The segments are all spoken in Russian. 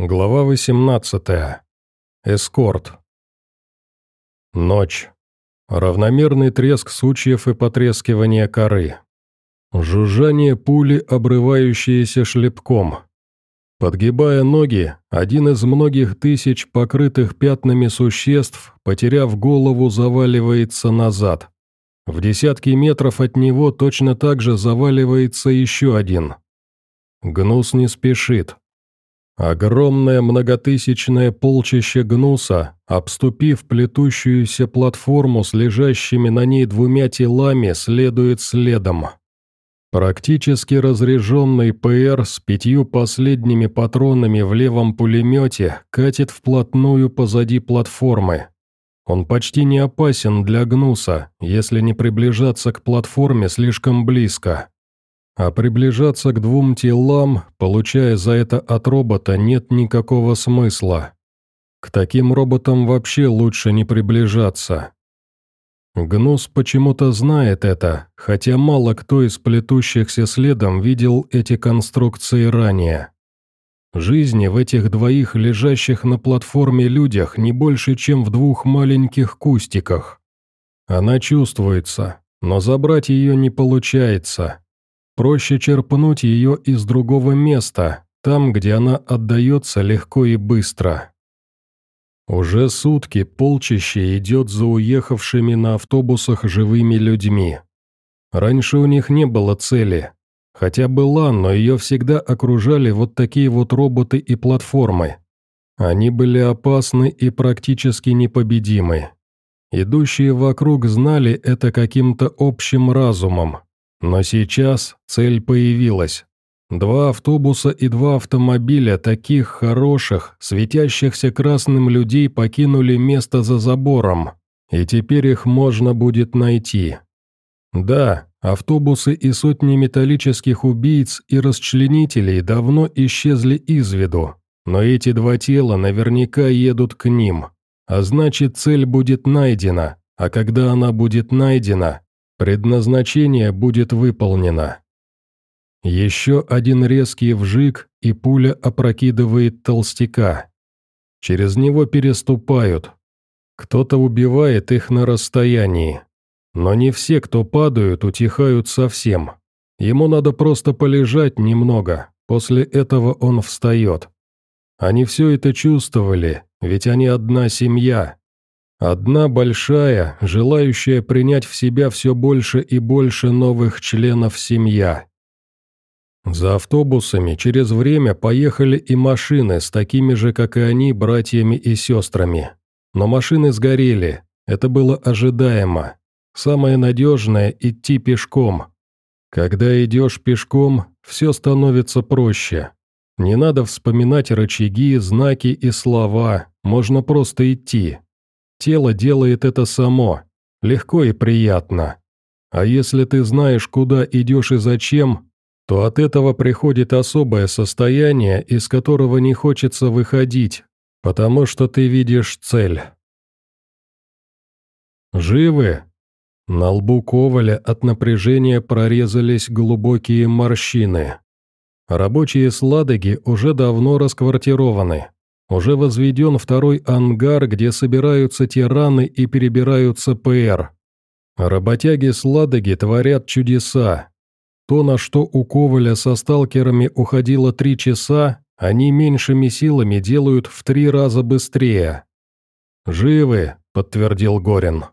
Глава 18. Эскорт. Ночь. Равномерный треск сучьев и потрескивание коры. Жужжание пули, обрывающиеся шлепком. Подгибая ноги, один из многих тысяч покрытых пятнами существ, потеряв голову, заваливается назад. В десятки метров от него точно так же заваливается еще один. Гнус не спешит, Огромное многотысячное полчище гнуса, обступив плетущуюся платформу с лежащими на ней двумя телами, следует следом. Практически разряженный ПР с пятью последними патронами в левом пулемете катит вплотную позади платформы. Он почти не опасен для гнуса, если не приближаться к платформе слишком близко. А приближаться к двум телам, получая за это от робота, нет никакого смысла. К таким роботам вообще лучше не приближаться. Гнус почему-то знает это, хотя мало кто из плетущихся следом видел эти конструкции ранее. Жизни в этих двоих лежащих на платформе людях не больше, чем в двух маленьких кустиках. Она чувствуется, но забрать ее не получается. Проще черпнуть ее из другого места, там, где она отдается легко и быстро. Уже сутки полчище идет за уехавшими на автобусах живыми людьми. Раньше у них не было цели. Хотя была, но ее всегда окружали вот такие вот роботы и платформы. Они были опасны и практически непобедимы. Идущие вокруг знали это каким-то общим разумом, но сейчас цель появилась. Два автобуса и два автомобиля таких хороших, светящихся красным людей покинули место за забором, и теперь их можно будет найти. Да, автобусы и сотни металлических убийц и расчленителей давно исчезли из виду, но эти два тела наверняка едут к ним, а значит цель будет найдена, а когда она будет найдена, Предназначение будет выполнено. Еще один резкий вжиг, и пуля опрокидывает толстяка. Через него переступают. Кто-то убивает их на расстоянии. Но не все, кто падают, утихают совсем. Ему надо просто полежать немного, после этого он встает. Они все это чувствовали, ведь они одна семья, Одна большая, желающая принять в себя все больше и больше новых членов семья. За автобусами через время поехали и машины с такими же, как и они, братьями и сестрами. Но машины сгорели, это было ожидаемо. Самое надежное – идти пешком. Когда идешь пешком, все становится проще. Не надо вспоминать рычаги, знаки и слова, можно просто идти. Тело делает это само, легко и приятно. А если ты знаешь, куда идешь и зачем, то от этого приходит особое состояние, из которого не хочется выходить, потому что ты видишь цель. «Живы?» На лбу Коваля от напряжения прорезались глубокие морщины. Рабочие сладоги уже давно расквартированы. Уже возведен второй ангар, где собираются тираны и перебираются ПР. Работяги-сладоги творят чудеса. То, на что у Коваля со сталкерами уходило три часа, они меньшими силами делают в три раза быстрее. «Живы», — подтвердил Горин.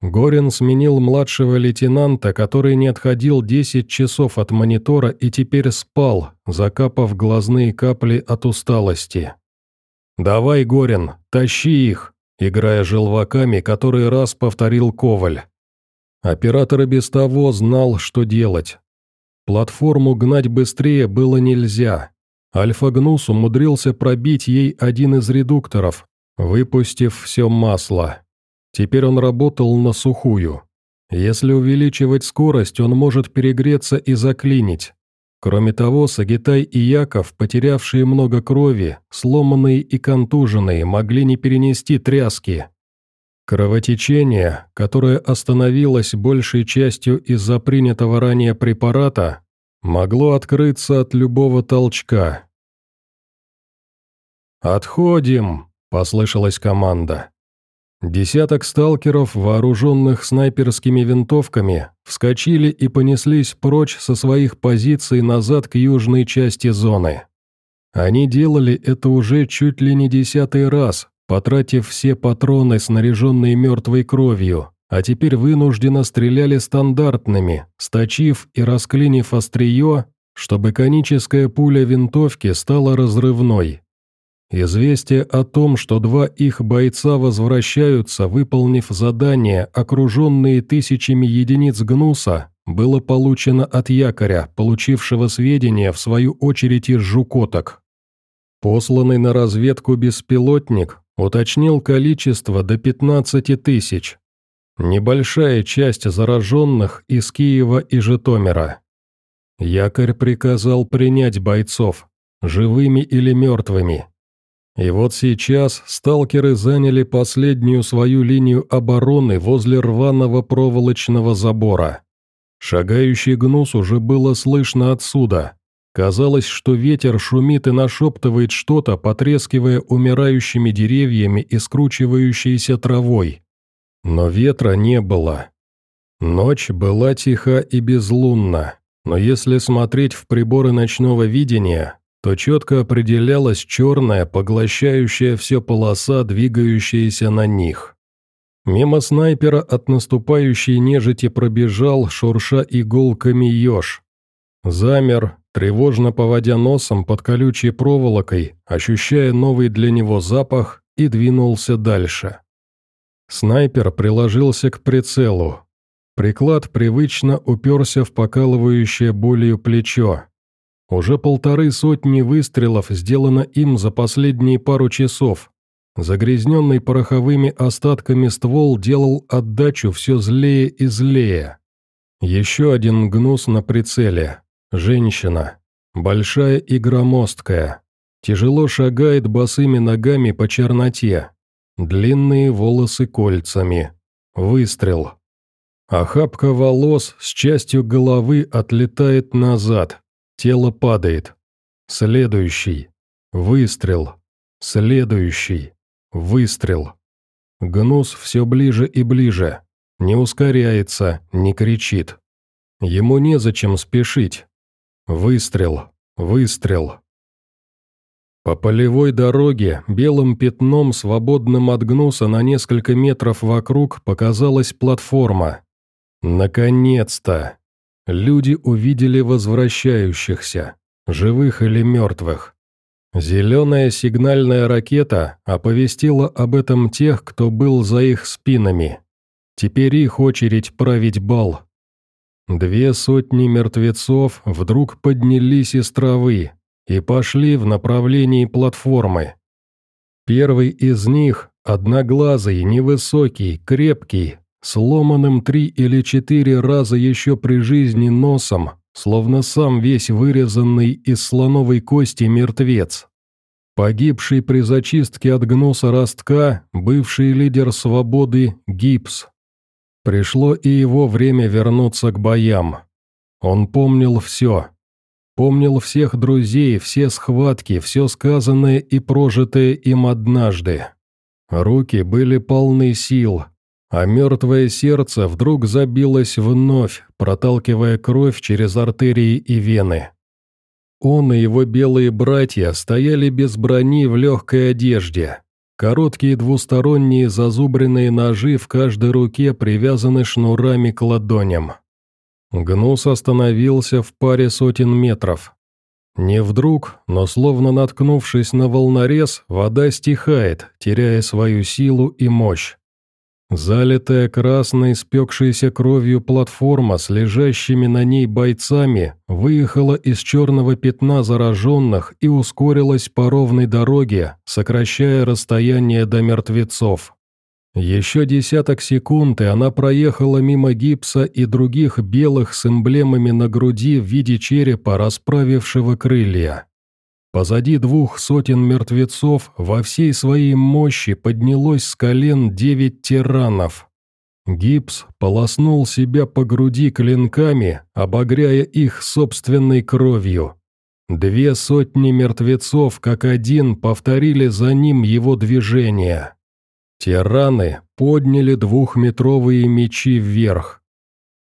Горин сменил младшего лейтенанта, который не отходил 10 часов от монитора и теперь спал, закапав глазные капли от усталости. «Давай, Горин, тащи их!» играя желваками, который раз повторил Коваль. Оператор и без того знал, что делать. Платформу гнать быстрее было нельзя. Альфа-Гнус умудрился пробить ей один из редукторов, выпустив все масло. Теперь он работал на сухую. Если увеличивать скорость, он может перегреться и заклинить. Кроме того, Сагитай и Яков, потерявшие много крови, сломанные и контуженные, могли не перенести тряски. Кровотечение, которое остановилось большей частью из-за принятого ранее препарата, могло открыться от любого толчка. «Отходим!» – послышалась команда. Десяток сталкеров, вооруженных снайперскими винтовками, вскочили и понеслись прочь со своих позиций назад к южной части зоны. Они делали это уже чуть ли не десятый раз, потратив все патроны, снаряженные мертвой кровью, а теперь вынужденно стреляли стандартными, сточив и расклинив острие, чтобы коническая пуля винтовки стала разрывной. Известие о том, что два их бойца возвращаются, выполнив задание, окруженные тысячами единиц гнуса, было получено от якоря, получившего сведения, в свою очередь, из жукоток. Посланный на разведку беспилотник уточнил количество до 15 тысяч. Небольшая часть зараженных из Киева и Житомира. Якорь приказал принять бойцов, живыми или мертвыми, и вот сейчас сталкеры заняли последнюю свою линию обороны возле рваного проволочного забора. Шагающий гнус уже было слышно отсюда. Казалось, что ветер шумит и нашептывает что-то, потрескивая умирающими деревьями и скручивающейся травой. Но ветра не было. Ночь была тиха и безлунна, но если смотреть в приборы ночного видения, то четко определялась черная, поглощающая все полоса, двигающаяся на них. Мимо снайпера от наступающей нежити пробежал, шурша иголками еж. Замер, тревожно поводя носом под колючей проволокой, ощущая новый для него запах, и двинулся дальше. Снайпер приложился к прицелу. Приклад привычно уперся в покалывающее болью плечо, уже полторы сотни выстрелов сделано им за последние пару часов. Загрязненный пороховыми остатками ствол делал отдачу все злее и злее. Еще один гнус на прицеле. Женщина. Большая и громоздкая. Тяжело шагает босыми ногами по черноте. Длинные волосы кольцами. Выстрел. Охапка волос с частью головы отлетает назад. Тело падает. Следующий. Выстрел. Следующий. Выстрел. Гнус все ближе и ближе. Не ускоряется, не кричит. Ему незачем спешить. Выстрел. Выстрел. По полевой дороге, белым пятном, свободным от гнуса на несколько метров вокруг, показалась платформа. Наконец-то! Люди увидели возвращающихся, живых или мертвых. Зеленая сигнальная ракета оповестила об этом тех, кто был за их спинами. Теперь их очередь править бал. Две сотни мертвецов вдруг поднялись из травы и пошли в направлении платформы. Первый из них, одноглазый, невысокий, крепкий, сломанным три или четыре раза еще при жизни носом, словно сам весь вырезанный из слоновой кости мертвец. Погибший при зачистке от гноса ростка, бывший лидер свободы Гипс. Пришло и его время вернуться к боям. Он помнил все. Помнил всех друзей, все схватки, все сказанное и прожитое им однажды. Руки были полны сил, а мертвое сердце вдруг забилось вновь, проталкивая кровь через артерии и вены. Он и его белые братья стояли без брони в легкой одежде. Короткие двусторонние зазубренные ножи в каждой руке привязаны шнурами к ладоням. Гнус остановился в паре сотен метров. Не вдруг, но словно наткнувшись на волнорез, вода стихает, теряя свою силу и мощь. Залитая красной, спекшейся кровью платформа с лежащими на ней бойцами выехала из черного пятна зараженных и ускорилась по ровной дороге, сокращая расстояние до мертвецов. Еще десяток секунд, и она проехала мимо гипса и других белых с эмблемами на груди в виде черепа, расправившего крылья. Позади двух сотен мертвецов во всей своей мощи поднялось с колен девять тиранов. Гипс полоснул себя по груди клинками, обогряя их собственной кровью. Две сотни мертвецов, как один, повторили за ним его движение. Тираны подняли двухметровые мечи вверх.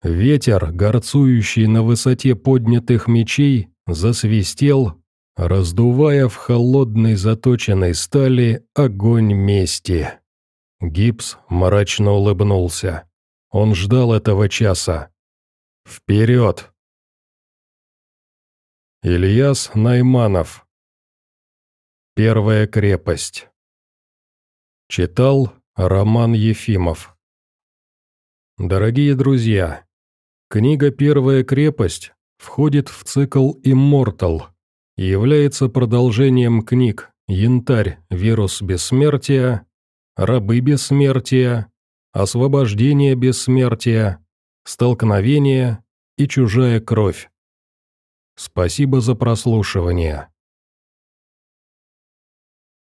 Ветер, горцующий на высоте поднятых мечей, засвистел, раздувая в холодной заточенной стали огонь мести. Гипс мрачно улыбнулся. Он ждал этого часа. «Вперед!» Ильяс Найманов Первая крепость Читал Роман Ефимов Дорогие друзья, книга «Первая крепость» входит в цикл «Иммортал» является продолжением книг «Янтарь. Вирус бессмертия», «Рабы бессмертия», «Освобождение бессмертия», «Столкновение» и «Чужая кровь». Спасибо за прослушивание.